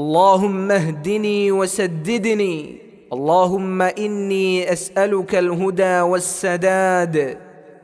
اللهم اهدني وسددني. اللهم إني أسألك الهدى والسداد.